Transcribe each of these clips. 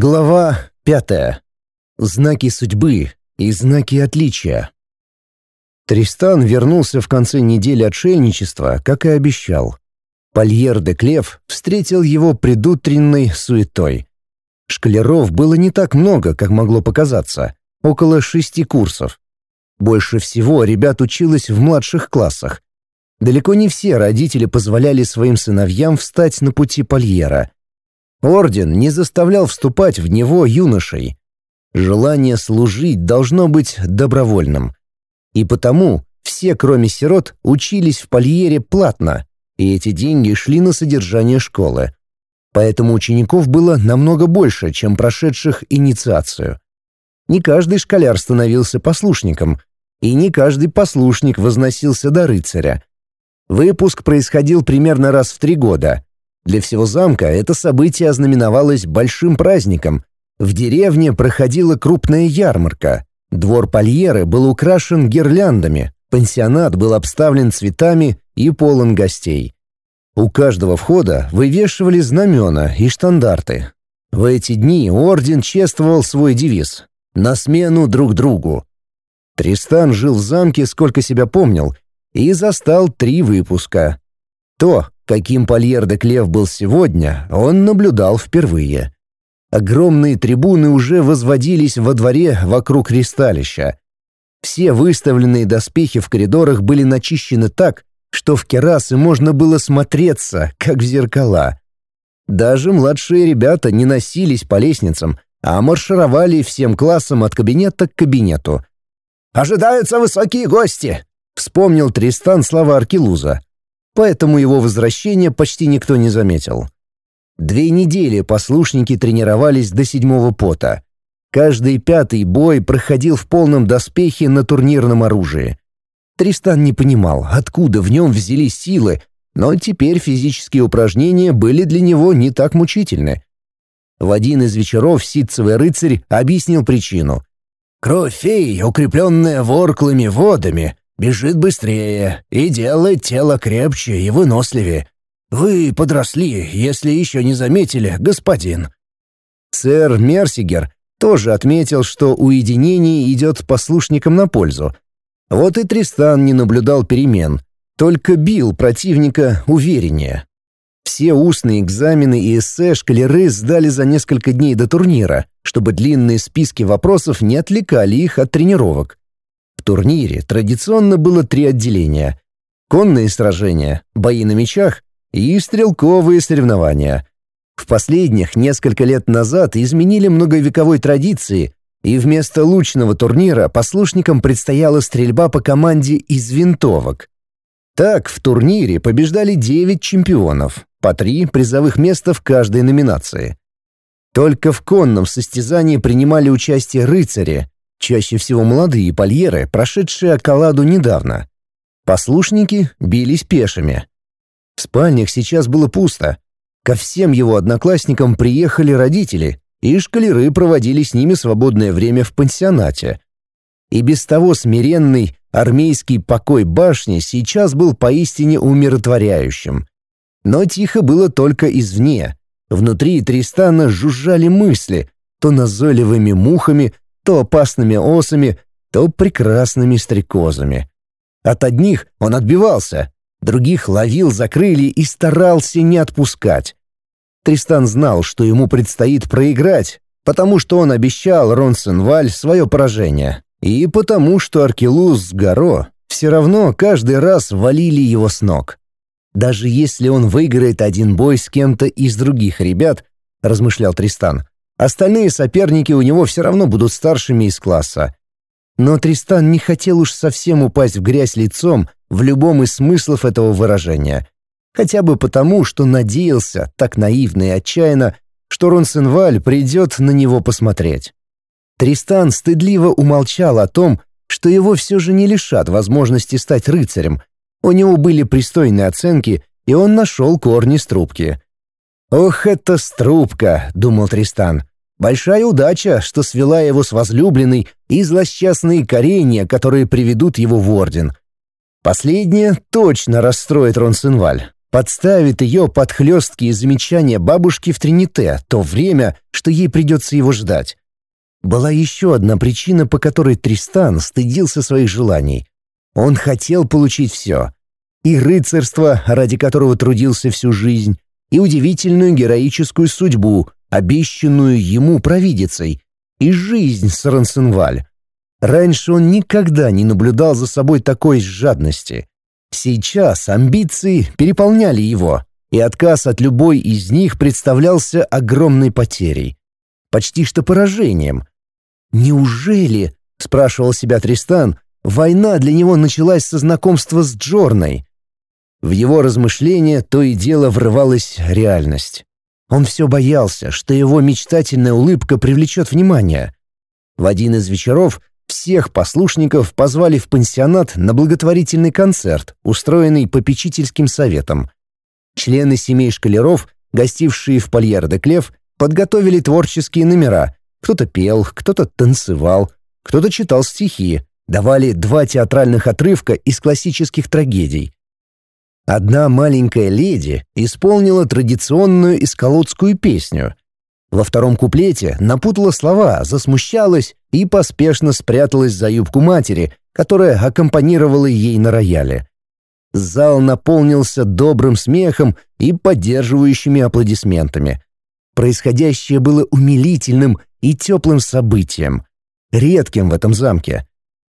Глава пятая. Знаки судьбы и знаки отличия. Тристан вернулся в конце недели отшельничества, как и обещал. Польер де Клев встретил его предутренней суетой. Шкалеров было не так много, как могло показаться, около шести курсов. Больше всего ребят училось в младших классах. Далеко не все родители позволяли своим сыновьям встать на пути Польера — Орден не заставлял вступать в него юношей. Желание служить должно быть добровольным. И потому все, кроме сирот, учились в Польере платно, и эти деньги шли на содержание школы. Поэтому учеников было намного больше, чем прошедших инициацию. Не каждый школяр становился послушником, и не каждый послушник возносился до рыцаря. Выпуск происходил примерно раз в три года, для всего замка это событие ознаменовалось большим праздником. В деревне проходила крупная ярмарка. Двор Польеры был украшен гирляндами, пансионат был обставлен цветами и полон гостей. У каждого входа вывешивали знамена и штандарты. В эти дни орден чествовал свой девиз «На смену друг другу». Тристан жил в замке, сколько себя помнил, и застал три выпуска. То, Каким Польер де Клев был сегодня, он наблюдал впервые. Огромные трибуны уже возводились во дворе вокруг ристалища. Все выставленные доспехи в коридорах были начищены так, что в керасы можно было смотреться, как в зеркала. Даже младшие ребята не носились по лестницам, а маршировали всем классом от кабинета к кабинету. «Ожидаются высокие гости!» — вспомнил Тристан слова Аркелуза поэтому его возвращение почти никто не заметил. Две недели послушники тренировались до седьмого пота. Каждый пятый бой проходил в полном доспехе на турнирном оружии. Тристан не понимал, откуда в нем взялись силы, но теперь физические упражнения были для него не так мучительны. В один из вечеров ситцевый рыцарь объяснил причину. «Кровь фей, укрепленная ворклыми водами, бежит быстрее и делает тело крепче и выносливее. Вы подросли, если еще не заметили, господин». Сэр Мерсигер тоже отметил, что уединение идет послушникам на пользу. Вот и Тристан не наблюдал перемен, только бил противника увереннее. Все устные экзамены и эссе шкалеры сдали за несколько дней до турнира, чтобы длинные списки вопросов не отвлекали их от тренировок. Турнире традиционно было три отделения. Конные сражения, бои на мечах и стрелковые соревнования. В последних несколько лет назад изменили многовековой традиции, и вместо лучного турнира послушникам предстояла стрельба по команде из винтовок. Так, в турнире побеждали 9 чемпионов, по три призовых места в каждой номинации. Только в конном состязании принимали участие рыцари, Чаще всего молодые польеры, прошедшие околаду недавно. Послушники бились пешими. В спальнях сейчас было пусто. Ко всем его одноклассникам приехали родители, и шкалеры проводили с ними свободное время в пансионате. И без того смиренный армейский покой башни сейчас был поистине умиротворяющим. Но тихо было только извне. Внутри Тристана жужжали мысли, то назойливыми мухами, то опасными осами, то прекрасными стрекозами. От одних он отбивался, других ловил за крылья и старался не отпускать. Тристан знал, что ему предстоит проиграть, потому что он обещал Ронсенваль свое поражение, и потому что Аркелус с Горо все равно каждый раз валили его с ног. Даже если он выиграет один бой с кем-то из других ребят, размышлял Тристан, Остальные соперники у него все равно будут старшими из класса. Но Тристан не хотел уж совсем упасть в грязь лицом в любом из смыслов этого выражения. Хотя бы потому, что надеялся, так наивно и отчаянно, что Ронсенваль придет на него посмотреть. Тристан стыдливо умолчал о том, что его все же не лишат возможности стать рыцарем. У него были пристойные оценки, и он нашел корни струбки. «Ох, это струбка!» — думал Тристан. «Большая удача, что свела его с возлюбленной и злосчастные коренья, которые приведут его в орден. Последнее точно расстроит Ронсенваль. подставит ее под хлесткие замечания бабушки в Трините то время, что ей придется его ждать. Была еще одна причина, по которой Тристан стыдился своих желаний. Он хотел получить все. И рыцарство, ради которого трудился всю жизнь, и удивительную героическую судьбу, обещанную ему провидицей, и жизнь с Рансенваль. Раньше он никогда не наблюдал за собой такой жадности. Сейчас амбиции переполняли его, и отказ от любой из них представлялся огромной потерей. Почти что поражением. «Неужели?» — спрашивал себя Тристан. «Война для него началась со знакомства с Джорной». В его размышления то и дело врывалась реальность. Он все боялся, что его мечтательная улыбка привлечет внимание. В один из вечеров всех послушников позвали в пансионат на благотворительный концерт, устроенный попечительским советом. Члены семей шкалеров, гостившие в Польер-де-Клев, подготовили творческие номера. Кто-то пел, кто-то танцевал, кто-то читал стихи, давали два театральных отрывка из классических трагедий. Одна маленькая леди исполнила традиционную исколотскую песню. Во втором куплете напутала слова, засмущалась и поспешно спряталась за юбку матери, которая аккомпанировала ей на рояле. Зал наполнился добрым смехом и поддерживающими аплодисментами. Происходящее было умилительным и теплым событием, редким в этом замке.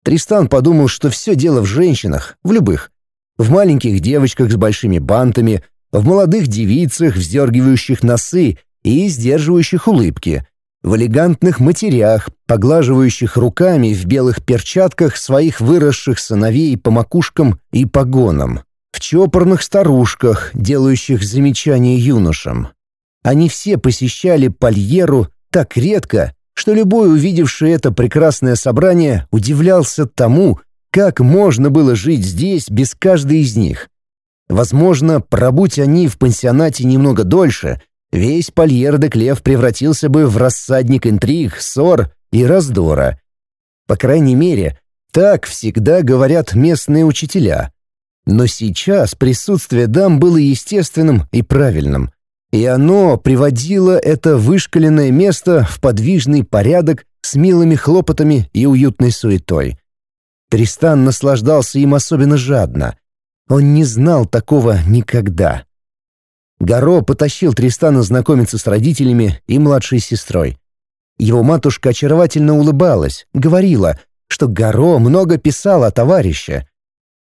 Тристан подумал, что все дело в женщинах, в любых. В маленьких девочках с большими бантами, в молодых девицах, вздергивающих носы и сдерживающих улыбки, в элегантных матерях, поглаживающих руками в белых перчатках своих выросших сыновей по макушкам и погонам, в чопорных старушках, делающих замечания юношам. Они все посещали Польеру так редко, что любой, увидевший это прекрасное собрание, удивлялся тому, как можно было жить здесь без каждой из них. Возможно, пробудь они в пансионате немного дольше, весь Польер де Клев превратился бы в рассадник интриг, ссор и раздора. По крайней мере, так всегда говорят местные учителя. Но сейчас присутствие дам было естественным и правильным, и оно приводило это вышкаленное место в подвижный порядок с милыми хлопотами и уютной суетой. Тристан наслаждался им особенно жадно. Он не знал такого никогда. Гаро потащил Тристана знакомиться с родителями и младшей сестрой. Его матушка очаровательно улыбалась, говорила, что Гаро много писал о товарище.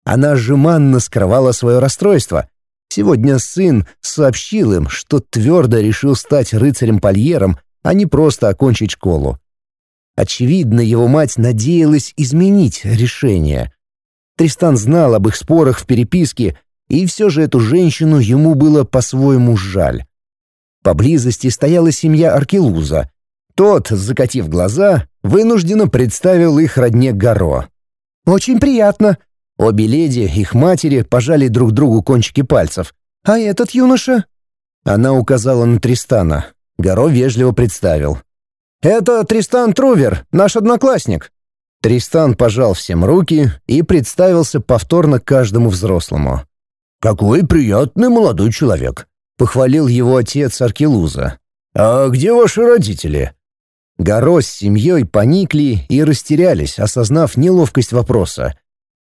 Она жеманно скрывала свое расстройство. Сегодня сын сообщил им, что твердо решил стать рыцарем-польером, а не просто окончить школу. Очевидно, его мать надеялась изменить решение. Тристан знал об их спорах в переписке и все же эту женщину ему было по-своему жаль. Поблизости стояла семья Аркелуза. Тот, закатив глаза, вынужденно представил их родне Гаро. «Очень приятно». Обе леди, их матери, пожали друг другу кончики пальцев. «А этот юноша?» Она указала на Тристана. Гаро вежливо представил. «Это Тристан Трувер, наш одноклассник». Тристан пожал всем руки и представился повторно каждому взрослому. «Какой приятный молодой человек», — похвалил его отец Аркелуза. «А где ваши родители?» Горо с семьей поникли и растерялись, осознав неловкость вопроса.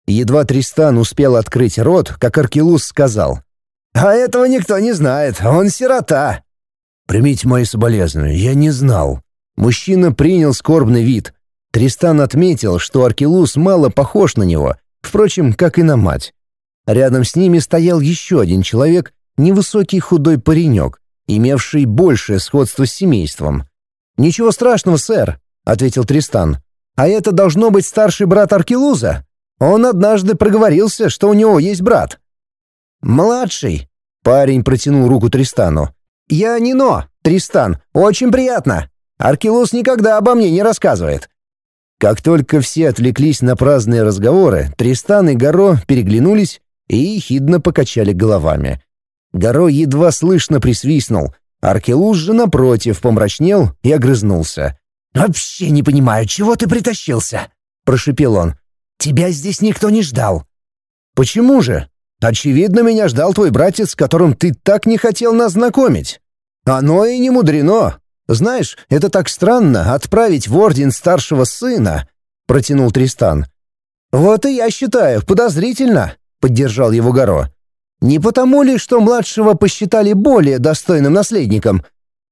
Едва Тристан успел открыть рот, как Аркелуз сказал. «А этого никто не знает, он сирота». «Примите мои соболезнования, я не знал». Мужчина принял скорбный вид. Тристан отметил, что Аркелуз мало похож на него, впрочем, как и на мать. Рядом с ними стоял еще один человек, невысокий худой паренек, имевший большее сходство с семейством. «Ничего страшного, сэр», — ответил Тристан. «А это должно быть старший брат Аркелуза. Он однажды проговорился, что у него есть брат». «Младший», — парень протянул руку Тристану. «Я Нино, Тристан, очень приятно. Аркелуз никогда обо мне не рассказывает. Как только все отвлеклись на праздные разговоры, Тристан и Горо переглянулись и ехидно покачали головами. Горо едва слышно присвистнул. Аркелуз же, напротив, помрачнел и огрызнулся. «Вообще не понимаю, чего ты притащился?» — прошепел он. «Тебя здесь никто не ждал». «Почему же?» Очевидно, меня ждал твой братец, которым ты так не хотел нас знакомить. Оно и не мудрено. Знаешь, это так странно — отправить в орден старшего сына», — протянул Тристан. «Вот и я считаю, подозрительно», — поддержал его Горо. «Не потому ли, что младшего посчитали более достойным наследником?»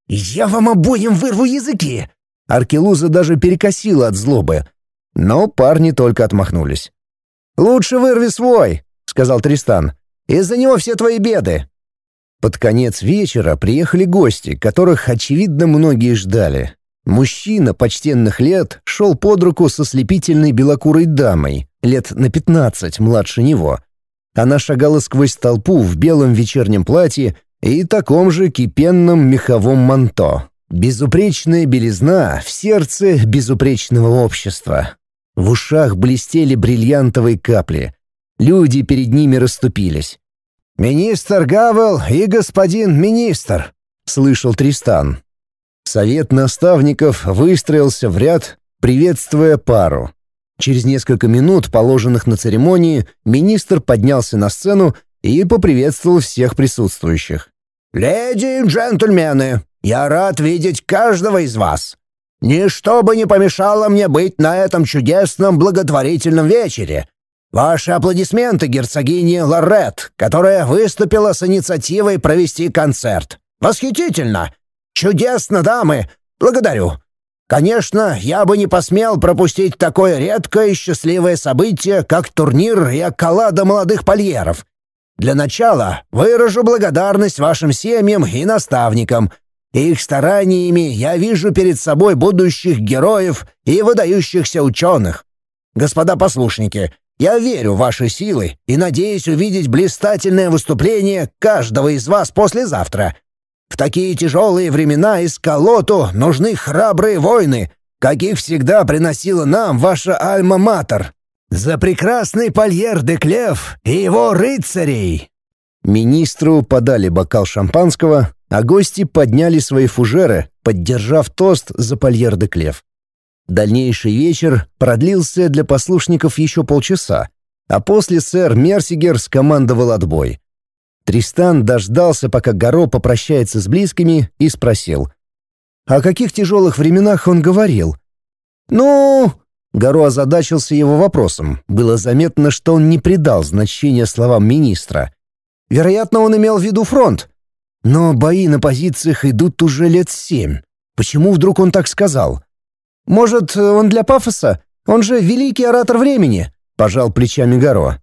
«Я вам обоим вырву языки!» Аркелуза даже перекосила от злобы. Но парни только отмахнулись. «Лучше вырви свой», — сказал Тристан. «Из-за него все твои беды». Под конец вечера приехали гости, которых, очевидно, многие ждали. Мужчина почтенных лет шел под руку со слепительной белокурой дамой, лет на пятнадцать младше него. Она шагала сквозь толпу в белом вечернем платье и таком же кипенном меховом манто. Безупречная белизна в сердце безупречного общества. В ушах блестели бриллиантовые капли. Люди перед ними расступились. «Министр Гавел и господин министр», — слышал Тристан. Совет наставников выстроился в ряд, приветствуя пару. Через несколько минут, положенных на церемонии, министр поднялся на сцену и поприветствовал всех присутствующих. «Леди и джентльмены, я рад видеть каждого из вас. Ничто бы не помешало мне быть на этом чудесном благотворительном вечере, Ваши аплодисменты герцогине Лорет, которая выступила с инициативой провести концерт. Восхитительно! Чудесно, дамы! Благодарю! Конечно, я бы не посмел пропустить такое редкое и счастливое событие, как турнир и околада молодых польеров. Для начала выражу благодарность вашим семьям и наставникам. Их стараниями я вижу перед собой будущих героев и выдающихся ученых. Господа послушники, я верю в ваши силы и надеюсь увидеть блистательное выступление каждого из вас послезавтра. В такие тяжелые времена из колоту нужны храбрые воины, каких всегда приносила нам ваша Альма-Матер. За прекрасный Польер де Клев и его рыцарей!» Министру подали бокал шампанского, а гости подняли свои фужеры, поддержав тост за Польер де Клев. Дальнейший вечер продлился для послушников еще полчаса, а после сэр Мерсигер скомандовал отбой. Тристан дождался, пока Горо попрощается с близкими, и спросил. О каких тяжелых временах он говорил? «Ну...» Горо озадачился его вопросом. Было заметно, что он не придал значения словам министра. Вероятно, он имел в виду фронт. Но бои на позициях идут уже лет семь. Почему вдруг он так сказал? Может, он для пафоса? Он же великий оратор времени», — пожал плечами Горо.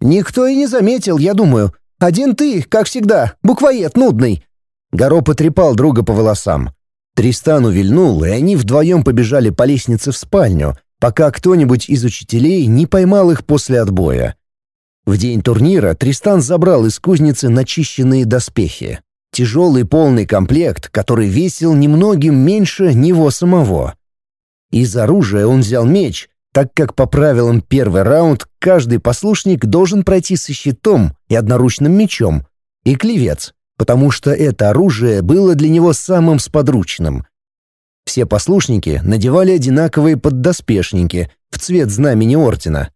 «Никто и не заметил, я думаю. Один ты, как всегда, буквоед нудный». Горо потрепал друга по волосам. Тристан увильнул, и они вдвоем побежали по лестнице в спальню, пока кто-нибудь из учителей не поймал их после отбоя. В день турнира Тристан забрал из кузницы начищенные доспехи. Тяжелый полный комплект, который весил немногим меньше него самого. Из оружия он взял меч, так как по правилам первый раунд каждый послушник должен пройти со щитом и одноручным мечом, и клевец, потому что это оружие было для него самым сподручным. Все послушники надевали одинаковые поддоспешники в цвет знамени ордена.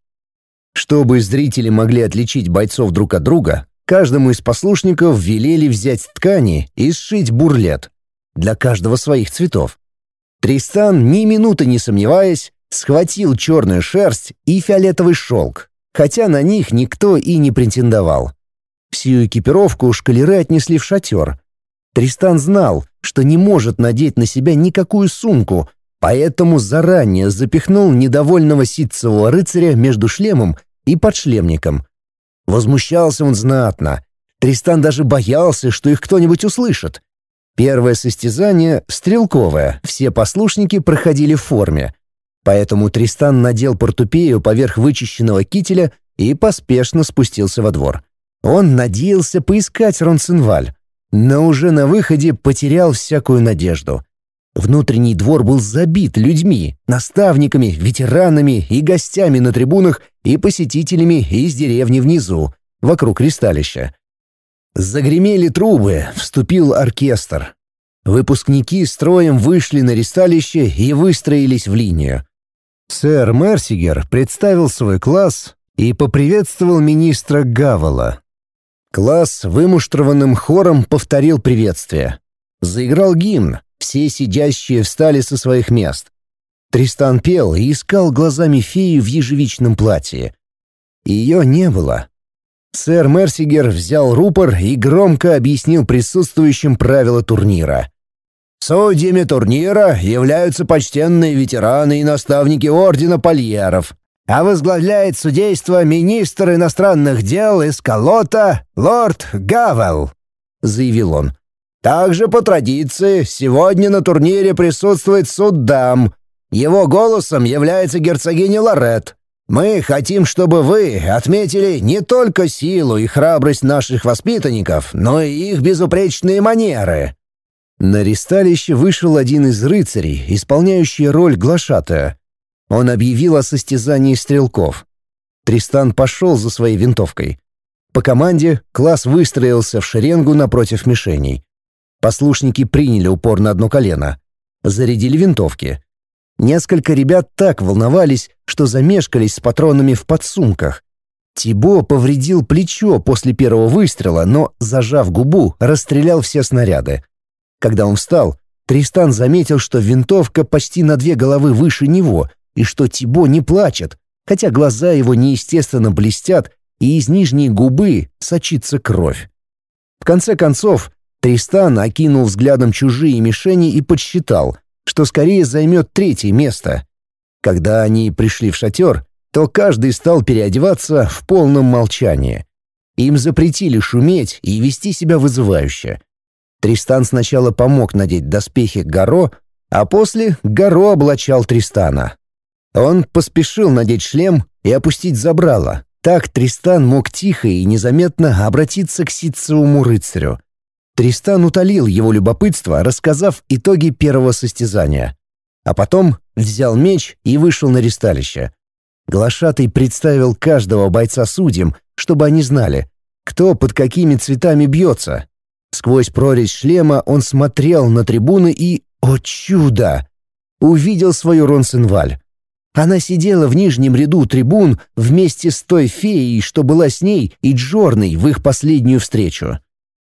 Чтобы зрители могли отличить бойцов друг от друга, каждому из послушников велели взять ткани и сшить бурлет для каждого своих цветов. Тристан, ни минуты не сомневаясь, схватил черную шерсть и фиолетовый шелк, хотя на них никто и не претендовал. Всю экипировку шкалеры отнесли в шатер. Тристан знал, что не может надеть на себя никакую сумку, поэтому заранее запихнул недовольного ситцевого рыцаря между шлемом и подшлемником. Возмущался он знатно. Тристан даже боялся, что их кто-нибудь услышит. Первое состязание — стрелковое, все послушники проходили в форме. Поэтому Тристан надел портупею поверх вычищенного кителя и поспешно спустился во двор. Он надеялся поискать Ронсенваль, но уже на выходе потерял всякую надежду. Внутренний двор был забит людьми, наставниками, ветеранами и гостями на трибунах и посетителями из деревни внизу, вокруг ристалища. Загремели трубы, вступил оркестр. Выпускники строем вышли на ристалище и выстроились в линию. Сэр Мерсигер представил свой класс и поприветствовал министра Гавала. Класс вымуштрованным хором повторил приветствие. Заиграл гимн, все сидящие встали со своих мест. Тристан пел и искал глазами фею в ежевичном платье. Ее не было. Сэр Мерсигер взял рупор и громко объяснил присутствующим правила турнира. Судьями турнира являются почтенные ветераны и наставники Ордена Польеров, а возглавляет судейство министр иностранных дел из Колота лорд Гавел», — заявил он. «Также по традиции сегодня на турнире присутствует суд дам. Его голосом является герцогиня Лорет. Мы хотим, чтобы вы отметили не только силу и храбрость наших воспитанников, но и их безупречные манеры». На ристалище вышел один из рыцарей, исполняющий роль глашатая. Он объявил о состязании стрелков. Тристан пошел за своей винтовкой. По команде класс выстроился в шеренгу напротив мишеней. Послушники приняли упор на одно колено. Зарядили винтовки. Несколько ребят так волновались, что замешкались с патронами в подсумках. Тибо повредил плечо после первого выстрела, но, зажав губу, расстрелял все снаряды. Когда он встал, Тристан заметил, что винтовка почти на две головы выше него и что Тибо не плачет, хотя глаза его неестественно блестят и из нижней губы сочится кровь. В конце концов, Тристан окинул взглядом чужие мишени и подсчитал, что скорее займет третье место. Когда они пришли в шатер, то каждый стал переодеваться в полном молчании. Им запретили шуметь и вести себя вызывающе. Тристан сначала помог надеть доспехи Гаро, а после Гаро облачал Тристана. Он поспешил надеть шлем и опустить забрало. Так Тристан мог тихо и незаметно обратиться к ситцевому рыцарю. Тристан утолил его любопытство, рассказав итоги первого состязания. А потом взял меч и вышел на ристалище. Глашатый представил каждого бойца судьям, чтобы они знали, кто под какими цветами бьется, Сквозь прорезь шлема он смотрел на трибуны и, о чудо, увидел свою Ронсенваль. Она сидела в нижнем ряду трибун вместе с той феей, что была с ней и Джорной в их последнюю встречу.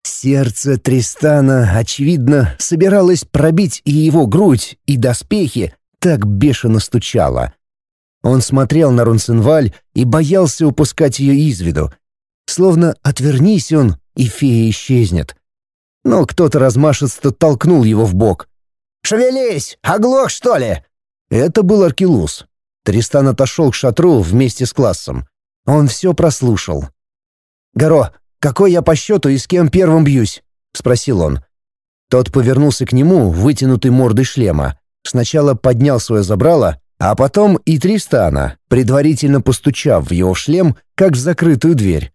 Сердце Тристана, очевидно, собиралось пробить и его грудь, и доспехи, так бешено стучало. Он смотрел на Ронсенваль и боялся упускать ее из виду. Словно отвернись он, и фея исчезнет но кто-то размашисто толкнул его в бок. «Шевелись! Оглох, что ли?» Это был Аркелус. Тристан отошел к шатру вместе с классом. Он все прослушал. «Горо, какой я по счету и с кем первым бьюсь?» — спросил он. Тот повернулся к нему, вытянутой мордой шлема. Сначала поднял свое забрало, а потом и Тристана, предварительно постучав в его шлем, как в закрытую дверь.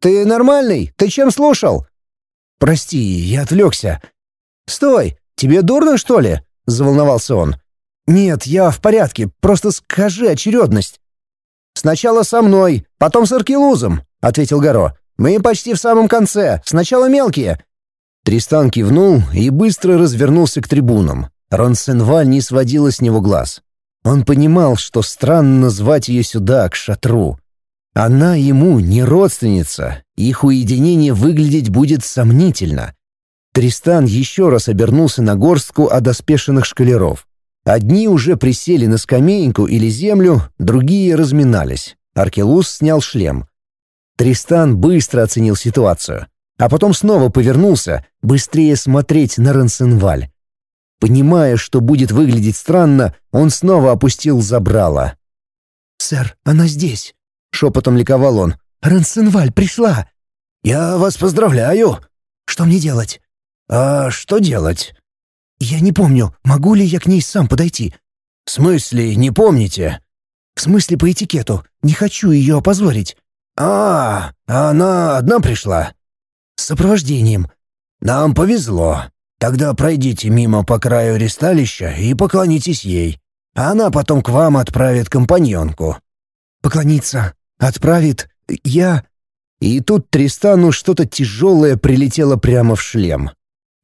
«Ты нормальный? Ты чем слушал?» «Прости, я отвлекся». «Стой! Тебе дурно, что ли?» — заволновался он. «Нет, я в порядке, просто скажи очередность». «Сначала со мной, потом с Аркелузом», — ответил Горо. «Мы почти в самом конце, сначала мелкие». Тристан кивнул и быстро развернулся к трибунам. Ронсенваль не сводила с него глаз. Он понимал, что странно звать ее сюда, к шатру. Она ему не родственница, их уединение выглядеть будет сомнительно. Тристан еще раз обернулся на горстку одоспешенных шкалеров. Одни уже присели на скамейку или землю, другие разминались. Аркелус снял шлем. Тристан быстро оценил ситуацию, а потом снова повернулся, быстрее смотреть на Рансенваль. Понимая, что будет выглядеть странно, он снова опустил забрало. «Сэр, она здесь!» — шепотом ликовал он. «Рансенваль пришла!» «Я вас поздравляю!» «Что мне делать?» «А что делать?» «Я не помню, могу ли я к ней сам подойти?» «В смысле, не помните?» «В смысле по этикету. Не хочу ее опозорить». «А, она одна пришла?» «С сопровождением». «Нам повезло. Тогда пройдите мимо по краю ресталища и поклонитесь ей. Она потом к вам отправит компаньонку». «Поклониться?» Отправит... я...» И тут Тристану что-то тяжелое прилетело прямо в шлем.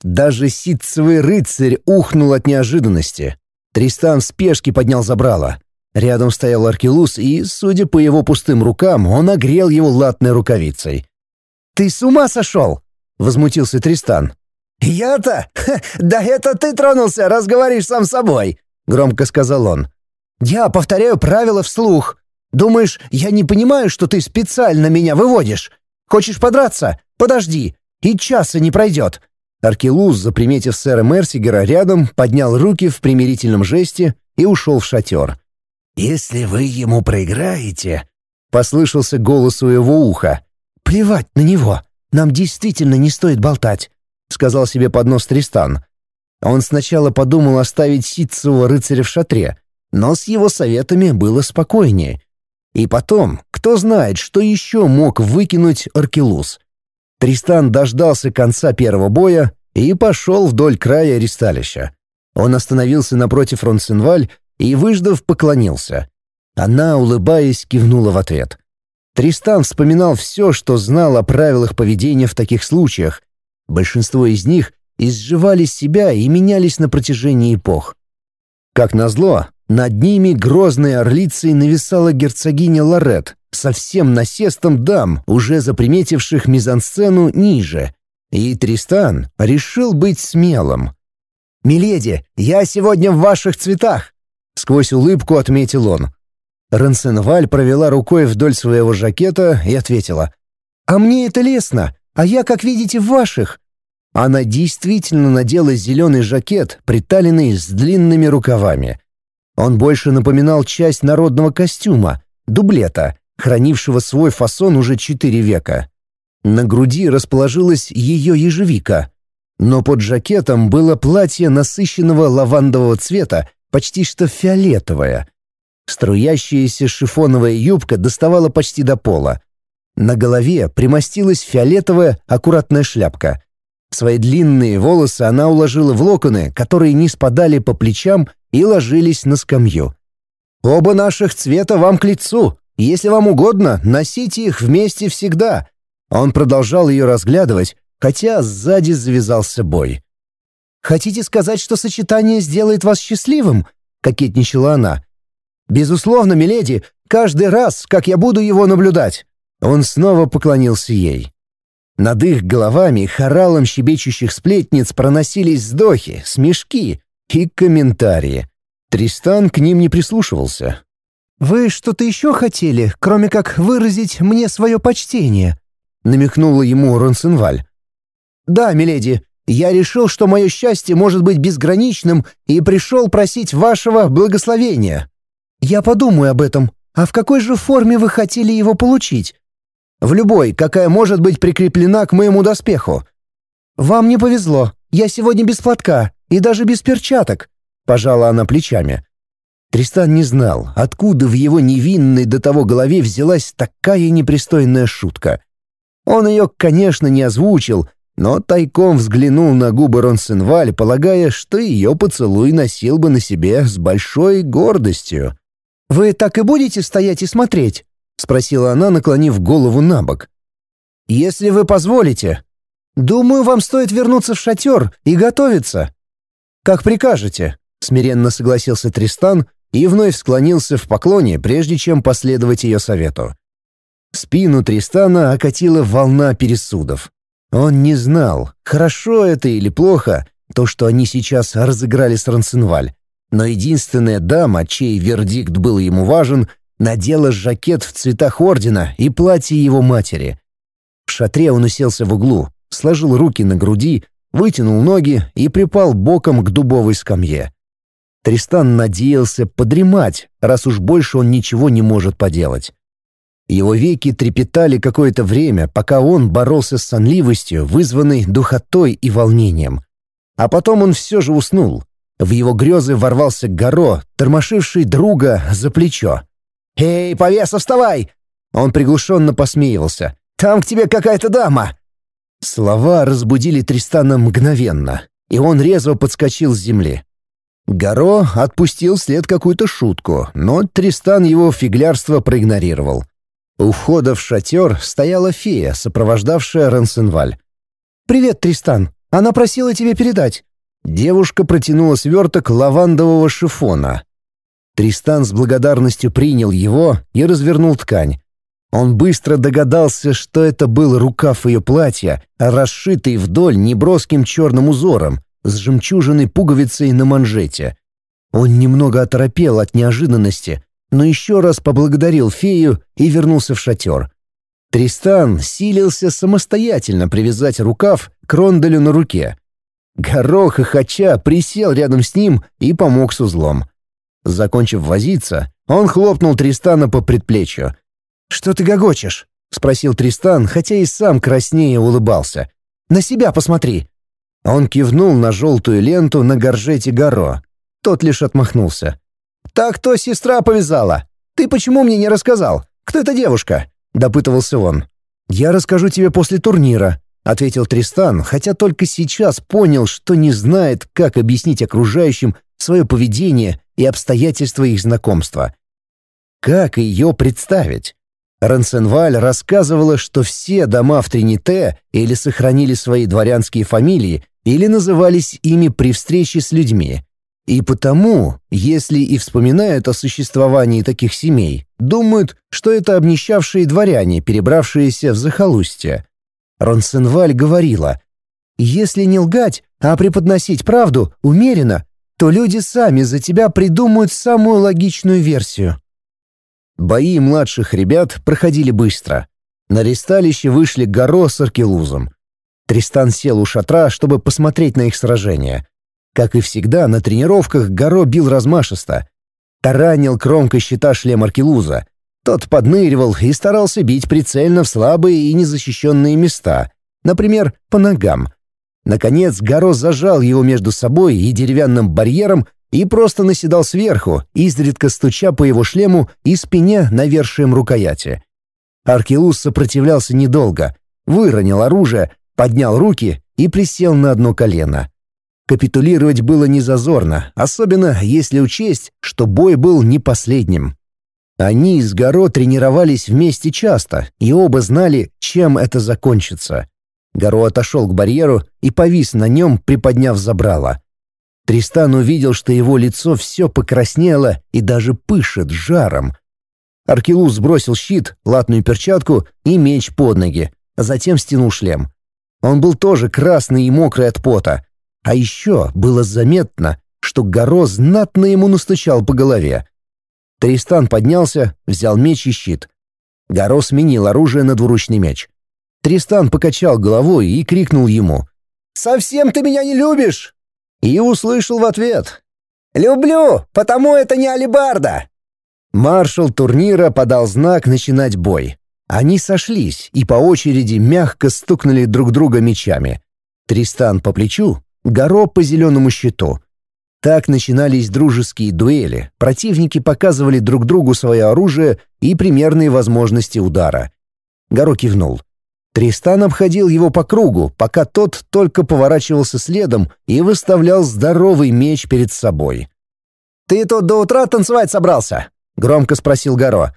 Даже ситцевый рыцарь ухнул от неожиданности. Тристан в спешке поднял забрало. Рядом стоял Аркелус, и, судя по его пустым рукам, он огрел его латной рукавицей. ты с ума сошел?» — возмутился Тристан. «Я-то? Да это ты тронулся, раз говоришь сам собой!» — громко сказал он. «Я повторяю правила вслух. Думаешь, я не понимаю, что ты специально меня выводишь? Хочешь подраться? Подожди, и часа не пройдет». Аркелуз, заприметив сэра Мерсигера рядом, поднял руки в примирительном жесте и ушел в шатер. «Если вы ему проиграете...» — послышался голос у его уха. «Плевать на него. Нам действительно не стоит болтать», — сказал себе под нос Тристан. Он сначала подумал оставить ситцевого рыцаря в шатре, но с его советами было спокойнее. И потом, кто знает, что еще мог выкинуть Аркелуз. Тристан дождался конца первого боя и пошел вдоль края ристалища. Он остановился напротив Ронсенваль и, выждав, поклонился. Она, улыбаясь, кивнула в ответ. Тристан вспоминал все, что знал о правилах поведения в таких случаях. Большинство из них изживали себя и менялись на протяжении эпох. Как назло, над ними грозной орлицей нависала герцогиня Лорет со всем насестом дам, уже заприметивших мизансцену ниже. И Тристан решил быть смелым. «Миледи, я сегодня в ваших цветах!» Сквозь улыбку отметил он. Рансенваль провела рукой вдоль своего жакета и ответила. «А мне это лестно, а я, как видите, в ваших». Она действительно надела зеленый жакет, приталенный с длинными рукавами. Он больше напоминал часть народного костюма, дублета, хранившего свой фасон уже четыре века. На груди расположилась ее ежевика, но под жакетом было платье насыщенного лавандового цвета, почти что фиолетовое. Струящаяся шифоновая юбка доставала почти до пола. На голове примостилась фиолетовая аккуратная шляпка. Свои длинные волосы она уложила в локоны, которые не спадали по плечам и ложились на скамью. «Оба наших цвета вам к лицу. Если вам угодно, носите их вместе всегда». Он продолжал ее разглядывать, хотя сзади завязался бой. «Хотите сказать, что сочетание сделает вас счастливым?» — кокетничала она. «Безусловно, миледи, каждый раз, как я буду его наблюдать». Он снова поклонился ей. Над их головами хоралом щебечущих сплетниц проносились вздохи, смешки и комментарии. Тристан к ним не прислушивался. «Вы что-то еще хотели, кроме как выразить мне свое почтение?» — намекнула ему Ронсенваль. «Да, миледи, я решил, что мое счастье может быть безграничным и пришел просить вашего благословения. Я подумаю об этом. А в какой же форме вы хотели его получить? В любой, какая может быть прикреплена к моему доспеху. Вам не повезло. Я сегодня без платка и даже без перчаток. Пожала она плечами. Тристан не знал, откуда в его невинной до того голове взялась такая непристойная шутка. Он ее, конечно, не озвучил, но тайком взглянул на губы Ронсенваль, полагая, что ее поцелуй носил бы на себе с большой гордостью. «Вы так и будете стоять и смотреть?» — спросила она, наклонив голову на бок. «Если вы позволите. Думаю, вам стоит вернуться в шатер и готовиться». «Как прикажете», — смиренно согласился Тристан и вновь склонился в поклоне, прежде чем последовать ее совету. Спину Тристана окатила волна пересудов. Он не знал, хорошо это или плохо, то, что они сейчас разыграли с Рансенваль. Но единственная дама, чей вердикт был ему важен, надела жакет в цветах ордена и платье его матери. В шатре он уселся в углу, сложил руки на груди, вытянул ноги и припал боком к дубовой скамье. Тристан надеялся подремать, раз уж больше он ничего не может поделать. Его веки трепетали какое-то время, пока он боролся с сонливостью, вызванной духотой и волнением. А потом он все же уснул. В его грезы ворвался Горо, тормошивший друга за плечо. «Эй, повеса, вставай!» Он приглушенно посмеивался. «Там к тебе какая-то дама!» Слова разбудили Тристана мгновенно, и он резво подскочил с земли. Горо отпустил след какую-то шутку, но Тристан его фиглярство проигнорировал. У входа в шатер стояла фея, сопровождавшая Рансенваль. «Привет, Тристан. Она просила тебе передать». Девушка протянула сверток лавандового шифона. Тристан с благодарностью принял его и развернул ткань. Он быстро догадался, что это был рукав ее платья, расшитый вдоль неброским черным узором, с жемчужиной пуговицей на манжете. Он немного оторопел от неожиданности, но еще раз поблагодарил фею и вернулся в шатер. Тристан силился самостоятельно привязать рукав к ронделю на руке. Горох Хача присел рядом с ним и помог с узлом. Закончив возиться, он хлопнул Тристана по предплечью. «Что ты гогочешь?» — спросил Тристан, хотя и сам краснее улыбался. «На себя посмотри!» Он кивнул на желтую ленту на горжете Горо. Тот лишь отмахнулся. «Так то сестра повязала. Ты почему мне не рассказал? Кто эта девушка?» — допытывался он. «Я расскажу тебе после турнира», — ответил Тристан, хотя только сейчас понял, что не знает, как объяснить окружающим свое поведение и обстоятельства их знакомства. Как ее представить? Рансенваль рассказывала, что все дома в Трините или сохранили свои дворянские фамилии, или назывались ими при встрече с людьми. И потому, если и вспоминают о существовании таких семей, думают, что это обнищавшие дворяне, перебравшиеся в захолустье. Ронсенваль говорила, «Если не лгать, а преподносить правду умеренно, то люди сами за тебя придумают самую логичную версию». Бои младших ребят проходили быстро. На ресталище вышли Горо с Аркелузом. Тристан сел у шатра, чтобы посмотреть на их сражение. Как и всегда, на тренировках Горо бил размашисто. Таранил кромкой щита шлем Аркелуза. Тот подныривал и старался бить прицельно в слабые и незащищенные места, например, по ногам. Наконец Горо зажал его между собой и деревянным барьером и просто наседал сверху, изредка стуча по его шлему и спине навершием рукояти. Аркелус сопротивлялся недолго, выронил оружие, поднял руки и присел на одно колено. Капитулировать было незазорно, особенно если учесть, что бой был не последним. Они с Горо тренировались вместе часто, и оба знали, чем это закончится. Горо отошел к барьеру и повис на нем, приподняв забрало. Тристан увидел, что его лицо все покраснело и даже пышет жаром. Аркелус сбросил щит, латную перчатку и меч под ноги, а затем стянул шлем. Он был тоже красный и мокрый от пота. А еще было заметно, что Горо знатно ему настучал по голове. Тристан поднялся, взял меч и щит. Горо сменил оружие на двуручный меч. Тристан покачал головой и крикнул ему. «Совсем ты меня не любишь?» И услышал в ответ. «Люблю, потому это не алибарда!» Маршал турнира подал знак начинать бой. Они сошлись и по очереди мягко стукнули друг друга мечами. Тристан по плечу, Горо по зеленому щиту. Так начинались дружеские дуэли, противники показывали друг другу свое оружие и примерные возможности удара. Горо кивнул. Тристан обходил его по кругу, пока тот только поворачивался следом и выставлял здоровый меч перед собой. «Ты тут до утра танцевать собрался?» — громко спросил Горо.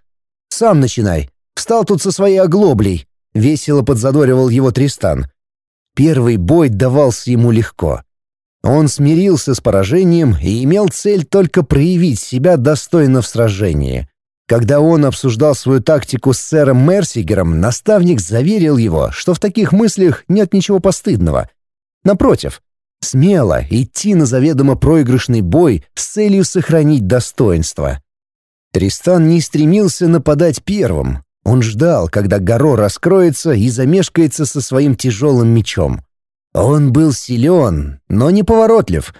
«Сам начинай. Встал тут со своей оглоблей», — весело подзадоривал его Тристан. Первый бой давался ему легко. Он смирился с поражением и имел цель только проявить себя достойно в сражении. Когда он обсуждал свою тактику с сэром Мерсигером, наставник заверил его, что в таких мыслях нет ничего постыдного. Напротив, смело идти на заведомо проигрышный бой с целью сохранить достоинство. Тристан не стремился нападать первым, он ждал, когда Горо раскроется и замешкается со своим тяжелым мечом. Он был силен, но неповоротлив,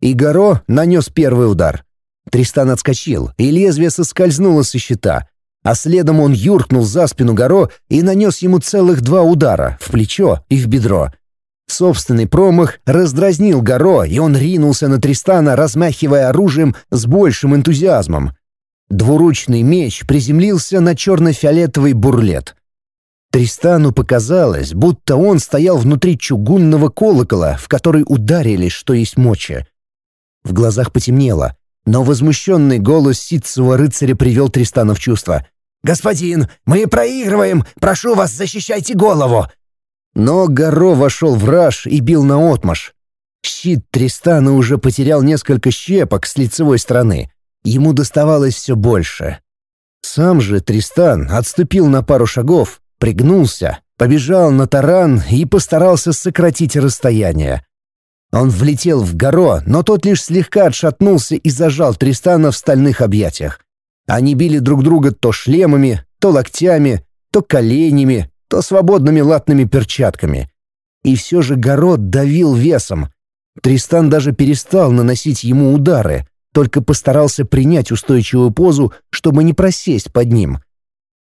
и Горо нанес первый удар. Тристан отскочил, и лезвие соскользнуло со щита, а следом он юркнул за спину Горо и нанес ему целых два удара в плечо и в бедро. Собственный промах раздразнил Горо, и он ринулся на Тристана, размахивая оружием с большим энтузиазмом. Двуручный меч приземлился на черно-фиолетовый бурлет. Тристану показалось, будто он стоял внутри чугунного колокола, в который ударили, что есть мочи. В глазах потемнело, но возмущенный голос ситцевого рыцаря привел Тристана в чувство. «Господин, мы проигрываем! Прошу вас, защищайте голову!» Но Горо вошел в раж и бил наотмашь. Щит Тристана уже потерял несколько щепок с лицевой стороны — Ему доставалось все больше. Сам же Тристан отступил на пару шагов, пригнулся, побежал на таран и постарался сократить расстояние. Он влетел в горо, но тот лишь слегка отшатнулся и зажал Тристана в стальных объятиях. Они били друг друга то шлемами, то локтями, то коленями, то свободными латными перчатками. И все же Город давил весом. Тристан даже перестал наносить ему удары, только постарался принять устойчивую позу, чтобы не просесть под ним.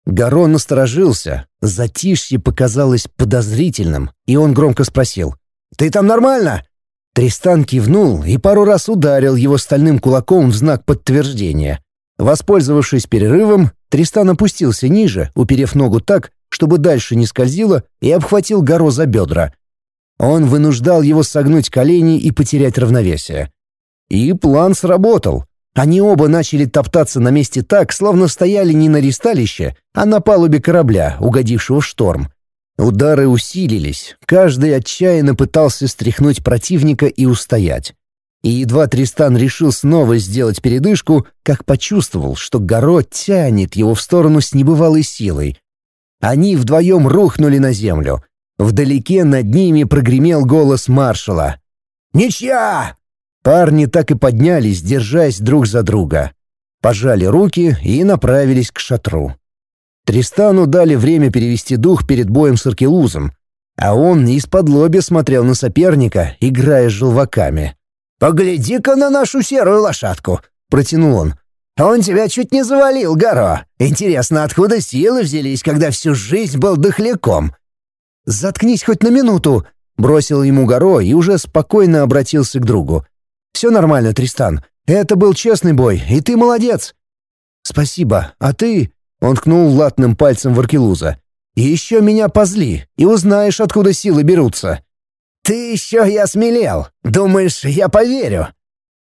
Горо насторожился, затишье показалось подозрительным, и он громко спросил. «Ты там нормально?» Тристан кивнул и пару раз ударил его стальным кулаком в знак подтверждения. Воспользовавшись перерывом, Тристан опустился ниже, уперев ногу так, чтобы дальше не скользило, и обхватил Горо за бедра. Он вынуждал его согнуть колени и потерять равновесие. И план сработал. Они оба начали топтаться на месте так, словно стояли не на ристалище, а на палубе корабля, угодившего в шторм. Удары усилились, каждый отчаянно пытался стряхнуть противника и устоять. И едва Тристан решил снова сделать передышку, как почувствовал, что Горо тянет его в сторону с небывалой силой. Они вдвоем рухнули на землю. Вдалеке над ними прогремел голос маршала. «Ничья!» Парни так и поднялись, держась друг за друга. Пожали руки и направились к шатру. Тристану дали время перевести дух перед боем с Аркелузом, а он из-под лоби смотрел на соперника, играя с желваками. «Погляди-ка на нашу серую лошадку!» — протянул он. «Он тебя чуть не завалил, Горо. Интересно, откуда силы взялись, когда всю жизнь был дохляком?» «Заткнись хоть на минуту!» — бросил ему Горо и уже спокойно обратился к другу. «Все нормально, Тристан. Это был честный бой, и ты молодец!» «Спасибо. А ты...» Он ткнул латным пальцем в Аркелуза. «И еще меня позли, и узнаешь, откуда силы берутся». «Ты еще и осмелел. Думаешь, я поверю?»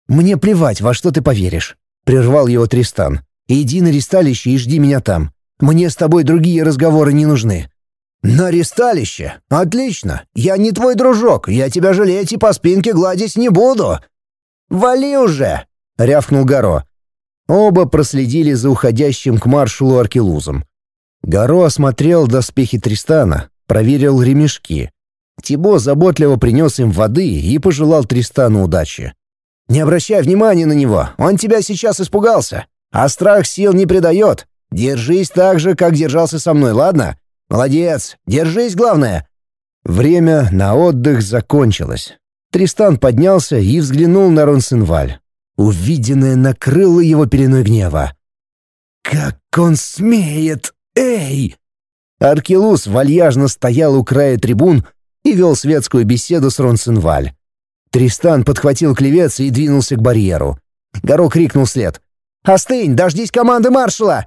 «Мне плевать, во что ты поверишь», — прервал его Тристан. «Иди на ристалище и жди меня там. Мне с тобой другие разговоры не нужны». «На ристалище? Отлично. Я не твой дружок. Я тебя жалеть и по спинке гладить не буду». «Вали уже!» — рявкнул Гаро. Оба проследили за уходящим к маршалу Аркелузом. Гаро осмотрел доспехи Тристана, проверил ремешки. Тибо заботливо принес им воды и пожелал Тристану удачи. «Не обращай внимания на него, он тебя сейчас испугался. А страх сил не придает. Держись так же, как держался со мной, ладно? Молодец, держись, главное!» Время на отдых закончилось. Тристан поднялся и взглянул на Ронсенваль. Увиденное накрыло его пеленой гнева. «Как он смеет! Эй!» Аркелус вальяжно стоял у края трибун и вел светскую беседу с Ронсенваль. Тристан подхватил клевец и двинулся к барьеру. Горо крикнул след. «Остынь, дождись команды маршала!»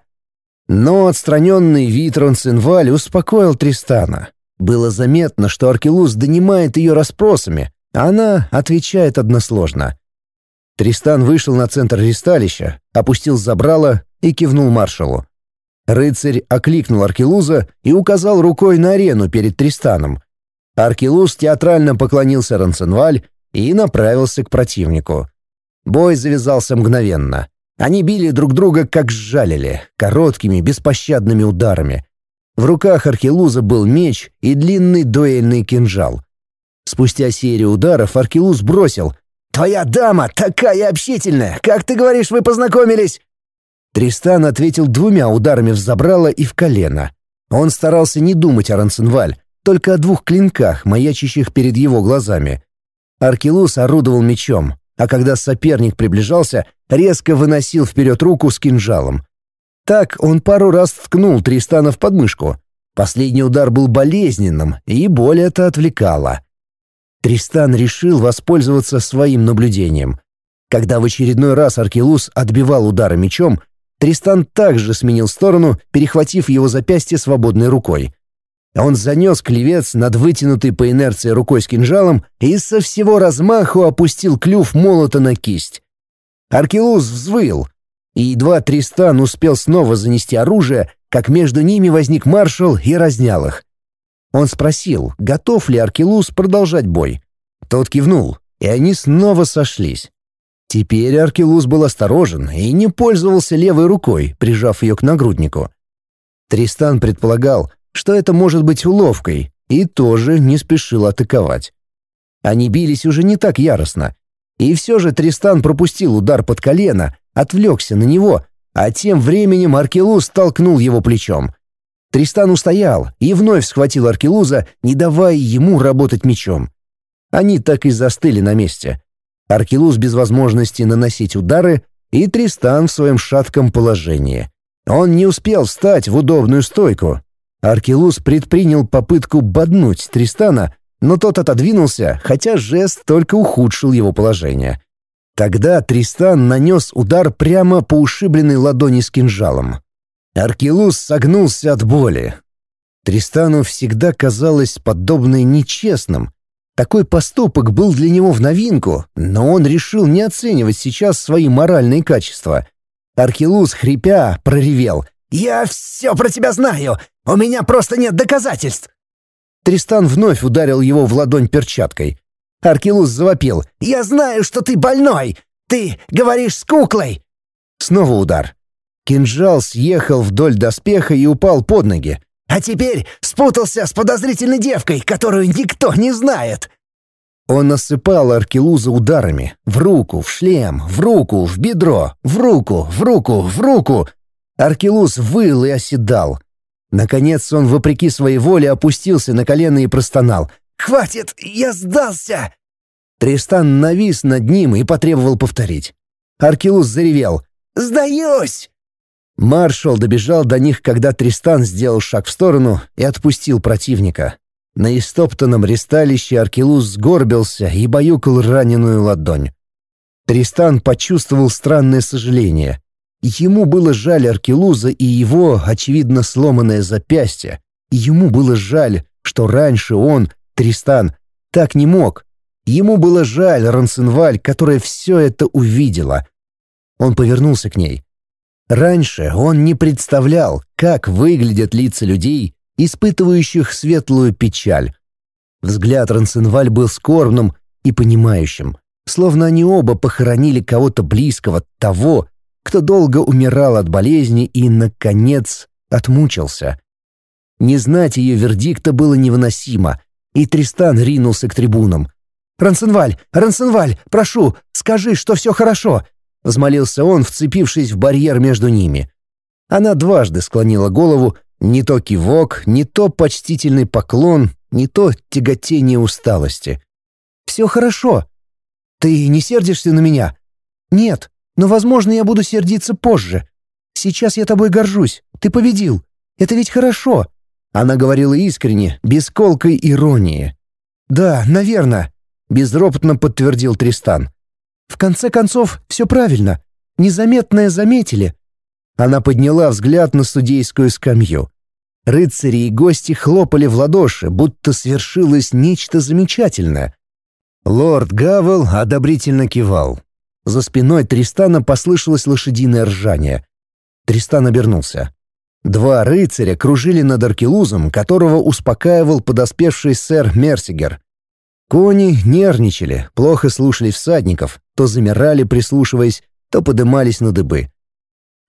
Но отстраненный вид Ронсенваль успокоил Тристана. Было заметно, что Аркелус донимает ее расспросами, она отвечает односложно. Тристан вышел на центр ристалища, опустил забрало и кивнул маршалу. Рыцарь окликнул Аркелуза и указал рукой на арену перед Тристаном. Аркелуз театрально поклонился Рансенваль и направился к противнику. Бой завязался мгновенно. Они били друг друга как сжалили, короткими, беспощадными ударами. В руках Аркелуза был меч и длинный дуэльный кинжал. Спустя серию ударов Аркелуз бросил «Твоя дама такая общительная! Как ты говоришь, вы познакомились?» Тристан ответил двумя ударами в забрало и в колено. Он старался не думать о Рансенваль, только о двух клинках, маячащих перед его глазами. Аркелус орудовал мечом, а когда соперник приближался, резко выносил вперед руку с кинжалом. Так он пару раз ткнул Тристана в подмышку. Последний удар был болезненным, и боль это отвлекала. Тристан решил воспользоваться своим наблюдением. Когда в очередной раз Аркелус отбивал удары мечом, Тристан также сменил сторону, перехватив его запястье свободной рукой. Он занес клевец над вытянутой по инерции рукой с кинжалом и со всего размаху опустил клюв молота на кисть. Аркелус взвыл, и едва Тристан успел снова занести оружие, как между ними возник маршал и разнял их. Он спросил, готов ли Аркелус продолжать бой. Тот кивнул, и они снова сошлись. Теперь Аркелус был осторожен и не пользовался левой рукой, прижав ее к нагруднику. Тристан предполагал, что это может быть уловкой, и тоже не спешил атаковать. Они бились уже не так яростно. И все же Тристан пропустил удар под колено, отвлекся на него, а тем временем Аркелуз толкнул его плечом. Тристан устоял и вновь схватил Аркелуза, не давая ему работать мечом. Они так и застыли на месте. Аркелуз без возможности наносить удары, и Тристан в своем шатком положении. Он не успел встать в удобную стойку. Аркелуз предпринял попытку боднуть Тристана, но тот отодвинулся, хотя жест только ухудшил его положение. Тогда Тристан нанес удар прямо по ушибленной ладони с кинжалом. Аркелус согнулся от боли. Тристану всегда казалось подобное нечестным. Такой поступок был для него в новинку, но он решил не оценивать сейчас свои моральные качества. Аркелус, хрипя, проревел. «Я все про тебя знаю! У меня просто нет доказательств!» Тристан вновь ударил его в ладонь перчаткой. Аркелус завопил. «Я знаю, что ты больной! Ты говоришь с куклой!» Снова удар. Кинжал съехал вдоль доспеха и упал под ноги. «А теперь спутался с подозрительной девкой, которую никто не знает!» Он осыпал Аркелуза ударами. В руку, в шлем, в руку, в бедро, в руку, в руку, в руку. Аркелуз выл и оседал. Наконец он, вопреки своей воле, опустился на колено и простонал. «Хватит! Я сдался!» Тристан навис над ним и потребовал повторить. Аркелус заревел. «Сдаюсь!» Маршал добежал до них, когда Тристан сделал шаг в сторону и отпустил противника. На истоптанном ристалище Аркелус сгорбился и баюкал раненую ладонь. Тристан почувствовал странное сожаление. Ему было жаль Аркелуза и его, очевидно, сломанное запястье. Ему было жаль, что раньше он, Тристан, так не мог. Ему было жаль Рансенваль, которая все это увидела. Он повернулся к ней. Раньше он не представлял, как выглядят лица людей, испытывающих светлую печаль. Взгляд Рансенваль был скорбным и понимающим, словно они оба похоронили кого-то близкого, того, кто долго умирал от болезни и, наконец, отмучился. Не знать ее вердикта было невыносимо, и Тристан ринулся к трибунам. «Рансенваль! Рансенваль! Прошу, скажи, что все хорошо!» — взмолился он, вцепившись в барьер между ними. Она дважды склонила голову, не то кивок, не то почтительный поклон, не то тяготение усталости. «Все хорошо. Ты не сердишься на меня?» «Нет», но, возможно, я буду сердиться позже. Сейчас я тобой горжусь. Ты победил. Это ведь хорошо». Она говорила искренне, без колкой иронии. «Да, наверное», — безропотно подтвердил Тристан. «В конце концов, все правильно. Незаметное заметили». Она подняла взгляд на судейскую скамью. Рыцари и гости хлопали в ладоши, будто свершилось нечто замечательное. Лорд Гавел одобрительно кивал. За спиной Тристана послышалось лошадиное ржание. Тристан обернулся. Два рыцаря кружили над Аркелузом, которого успокаивал подоспевший сэр Мерсигер. Кони нервничали, плохо слушали всадников, то замирали, прислушиваясь, то подымались на дыбы.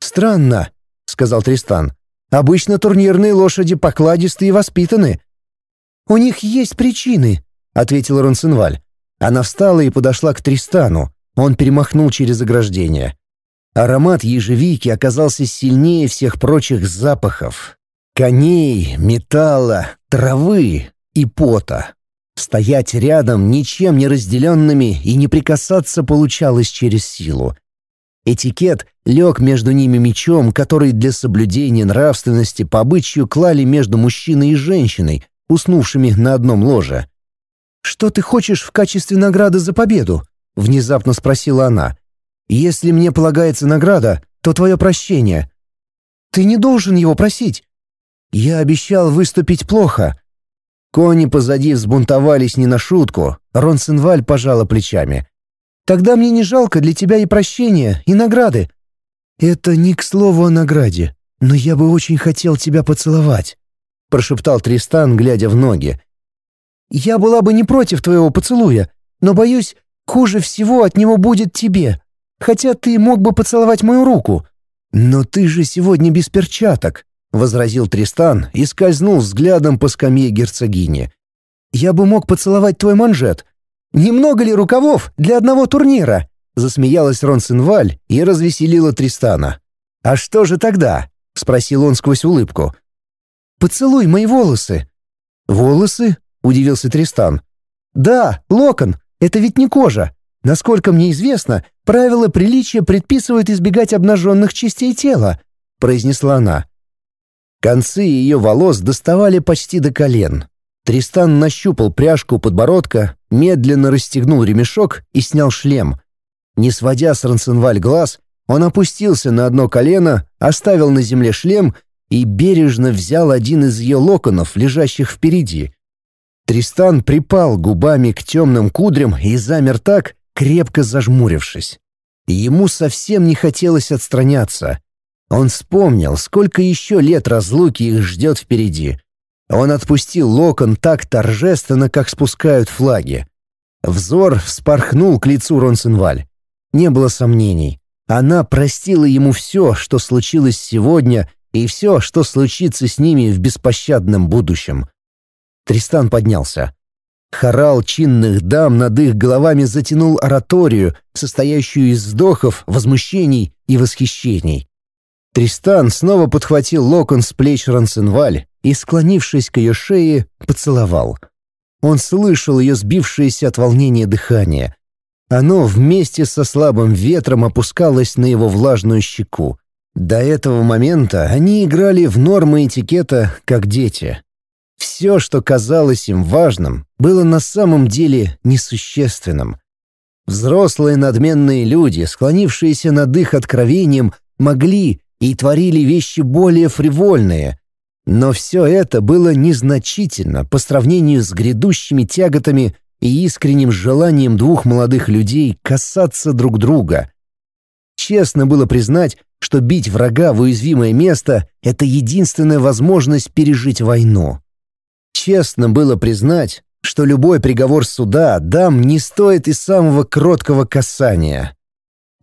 «Странно», — сказал Тристан. «Обычно турнирные лошади покладистые и воспитаны». «У них есть причины», — ответил Ронсенваль. Она встала и подошла к Тристану. Он перемахнул через ограждение. Аромат ежевики оказался сильнее всех прочих запахов. Коней, металла, травы и пота. Стоять рядом, ничем не разделенными, и не прикасаться получалось через силу. Этикет лег между ними мечом, который для соблюдения нравственности по обычаю клали между мужчиной и женщиной, уснувшими на одном ложе. «Что ты хочешь в качестве награды за победу?» — внезапно спросила она. «Если мне полагается награда, то твое прощение. Ты не должен его просить. Я обещал выступить плохо». Кони позади взбунтовались не на шутку. Ронсенваль пожала плечами. «Тогда мне не жалко для тебя и прощения, и награды». «Это не к слову о награде, но я бы очень хотел тебя поцеловать», — прошептал Тристан, глядя в ноги. «Я была бы не против твоего поцелуя, но, боюсь, Хуже всего от него будет тебе. хотя ты мог бы поцеловать мою руку. Но ты же сегодня без перчаток», — возразил Тристан и скользнул взглядом по скамье герцогини. «Я бы мог поцеловать твой манжет. Немного ли рукавов для одного турнира?» — засмеялась Ронсенваль и развеселила Тристана. «А что же тогда?» — спросил он сквозь улыбку. «Поцелуй мои волосы». «Волосы?» — удивился Тристан. «Да, локон. Это ведь не кожа. Насколько мне известно, правила приличия предписывают избегать обнаженных частей тела», — произнесла она. Концы ее волос доставали почти до колен. Тристан нащупал пряжку подбородка, медленно расстегнул ремешок и снял шлем. Не сводя с Рансенваль глаз, он опустился на одно колено, оставил на земле шлем и бережно взял один из ее локонов, лежащих впереди. Тристан припал губами к темным кудрям и замер так, крепко зажмурившись. Ему совсем не хотелось отстраняться. Он вспомнил, сколько еще лет разлуки их ждет впереди. Он отпустил локон так торжественно, как спускают флаги. Взор вспорхнул к лицу Ронсенваль. Не было сомнений. Она простила ему все, что случилось сегодня, и все, что случится с ними в беспощадном будущем. Тристан поднялся. Хорал чинных дам над их головами затянул ораторию, состоящую из вздохов, возмущений и восхищений. Тристан снова подхватил локон с плеч Рансенваль и, склонившись к ее шее, поцеловал. Он слышал ее сбившееся от волнения дыхание. Оно вместе со слабым ветром опускалось на его влажную щеку. До этого момента они играли в нормы этикета, как дети. Все, что казалось им важным, было на самом деле несущественным. Взрослые надменные люди, склонившиеся над их откровением, могли и творили вещи более фривольные. Но все это было незначительно по сравнению с грядущими тяготами и искренним желанием двух молодых людей касаться друг друга. Честно было признать, что бить врага в уязвимое место — это единственная возможность пережить войну. Честно было признать, что любой приговор суда дам не стоит и самого кроткого касания.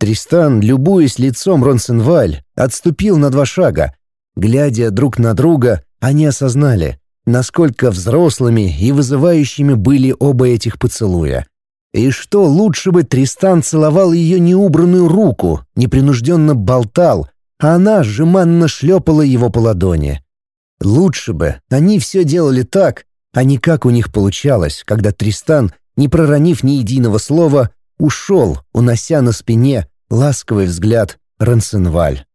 Тристан, любуясь лицом Ронсенваль, отступил на два шага. Глядя друг на друга, они осознали, насколько взрослыми и вызывающими были оба этих поцелуя. И что лучше бы Тристан целовал ее неубранную руку, непринужденно болтал, а она жеманно шлепала его по ладони. Лучше бы они все делали так, а не как у них получалось, когда Тристан, не проронив ни единого слова, ушел, унося на спине ласковый взгляд Рансенваль.